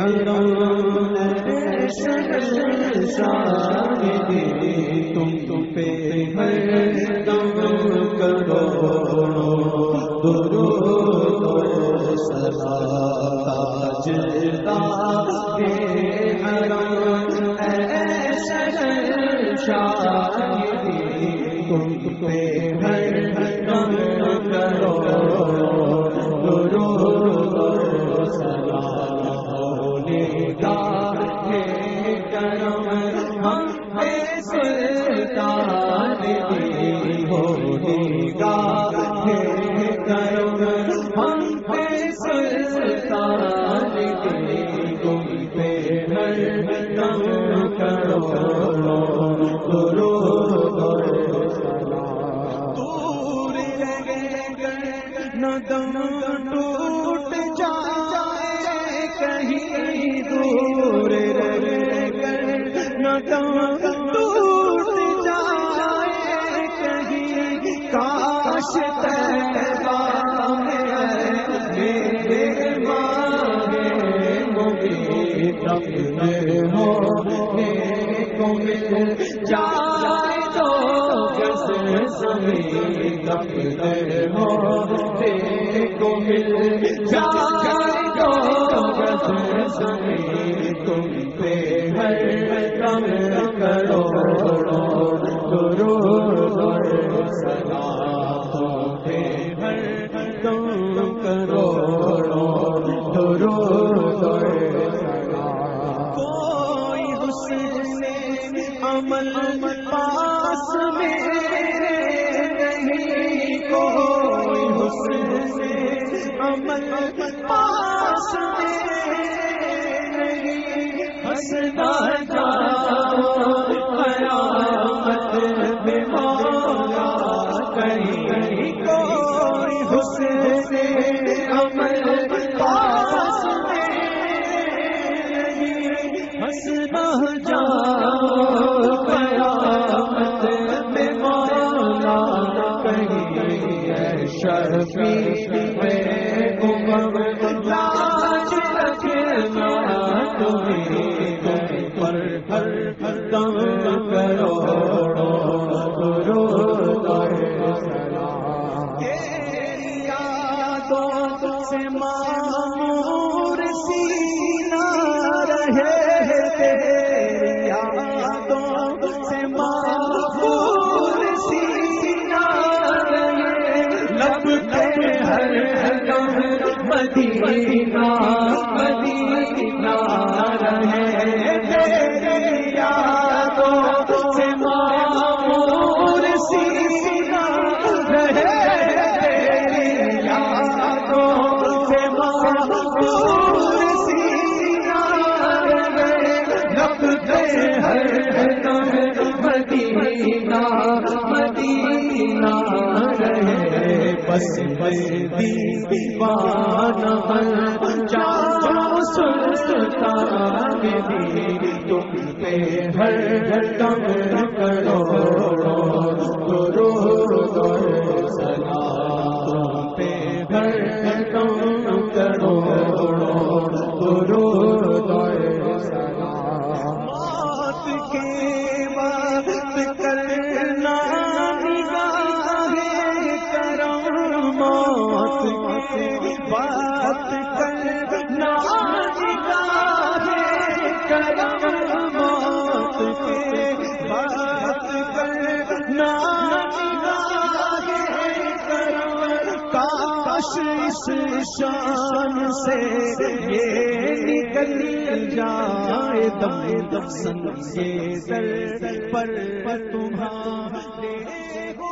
تم تم پہ دم کرو درو تم پہ ہر درو دور ٹوٹ جائے کہیں دور رہ ٹوٹ جائے کہیں کاش میرے ماں مبی تب ہو تب تم پہ ہر کم کرو عمل پاس میں نہیں کوئی حسن سے عمل پاس میں نہیں۔ ہنسنا جاؤ شرفی میں امم لاج رکھنا تمہیں تم پر ہر دم کرو یادوں سے مامور سینا رہے مدینہ مدینہ رہے تیری یادوں مامور سینا رہے تیری یادوں مامور سینا رہے لب ہر دم مدینہ مدینہ۔ تم پہ ہر دم کرو۔ موت کے کرنا کرم موت کرنا کاش اس شان سے یہ نکل جائے دم دم سنگے سر پر تمہارے ہو